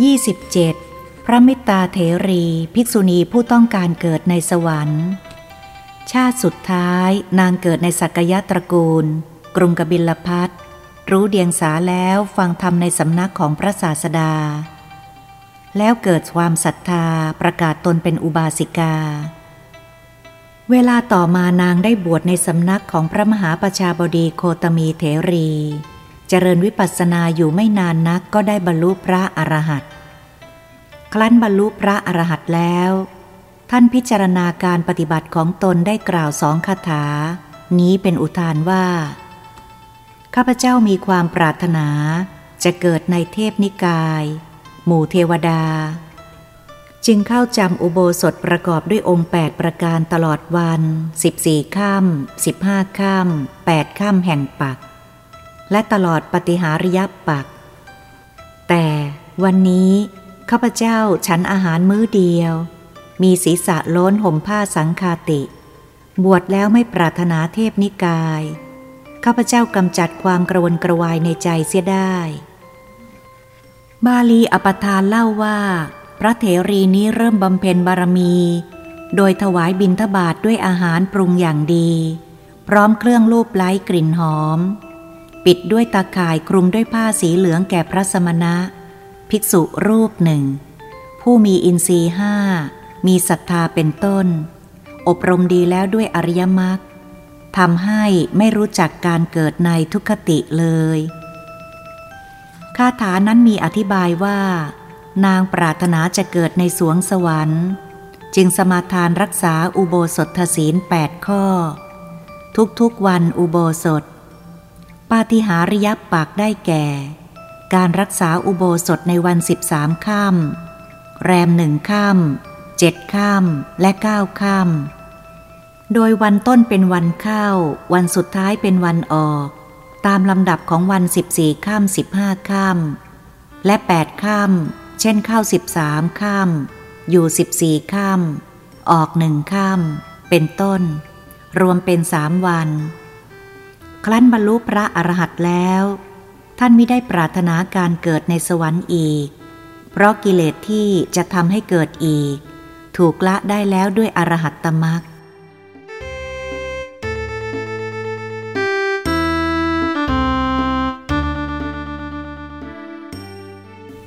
27. พระมิตาเถรีภิกษุณีผู้ต้องการเกิดในสวรรค์ ชาติสุดท้ายนางเกิดในสักยะตระกูล กรุงกบิลพัทรู้เดียงสาแล้วฟังธรรมในสำนักของพระศาสดา แล้วเกิดความศรัทธาประกาศตนเป็นอุบาสิกา เวลาต่อมานางได้บวชในสำนักของพระมหาประชาบดีโคตมีเถรี เจริญวิปัสสนาอยู่ไม่นานนักก็ได้บรรลุพระอรหันต์ครั้นบรรลุพระอรหันต์แล้ว ท่านพิจารณาการปฏิบัติของตนได้กล่าวสองคาถา นี้เป็นอุทานว่าข้าพเจ้ามีความปรารถนาจะเกิดในเทพนิกาย หมู่เทวดา จึงเข้าจำอุโบสถประกอบด้วยองค์ 8 ประการตลอดวัน 14ค่ำ15ค่ำ8ค่ำแห่งปัก และตลอดปฏิหาริยปัก แต่วันนี้ข้าพเจ้าฉันอาหารมื้อเดียว มีศีรษะล้นห่มผ้าสังคาติ บวชแล้วไม่ปรารถนาเทพนิกาย ข้าพเจ้ากำจัดความกระวนกระวายในใจเสียได้ บาลีอปทานเล่าว่า พระเถรีนี้เริ่มบำเพ็ญบารมี โดยถวายบิณฑบาตด้วยอาหารปรุงอย่างดี พร้อมเครื่องลูบไล้กลิ่นหอม ปิดด้วยตาข่ายคลุมด้วยผ้าสีเหลืองแก่พระสมณะ ภิกษุรูปหนึ่ง ผู้มีอินทรีห้า มีศรัทธาเป็นต้น อบรมดีแล้วด้วยอริยมรรคทำให้ไม่รู้จักการเกิดในทุกขติเลยคาถานั้นมีอธิบายว่า นางปรารถนาจะเกิดในสวงสวรรค์ จึงสมาทานรักษาอุโบสถศีลแปดข้อ ทุกๆวันอุโบสถ ปาฏิหาริยปากได้แก่ การรักษาอุโบสถในวันสิบสามค่ำแรมหนึ่งค่ำเจ็ดค่ำและเก้าค่ำโดยวันต้นเป็นวันเข้า วันสุดท้ายเป็นวันออก ตามลำดับของวันสิบสี่ค่ำสิบห้าค่ำและแปดค่ำเช่นเข้าสิบสามค่ำอยู่สิบสี่ค่ำออกหนึ่งค่ำเป็นต้น รวมเป็นสามวัน ครั้นบรรลุพระอรหันต์แล้ว ท่านไม่ได้ปรารถนาการเกิดในสวรรค์อีก เพราะกิเลสที่จะทำให้เกิดอีก ถูกละได้แล้วด้วยอรหัตตมรรค